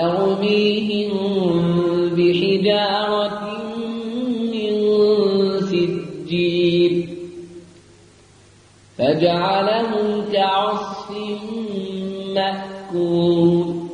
ترميهم بحجارة من سجيل فجعلهم كعصف مأكول.